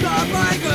the migrant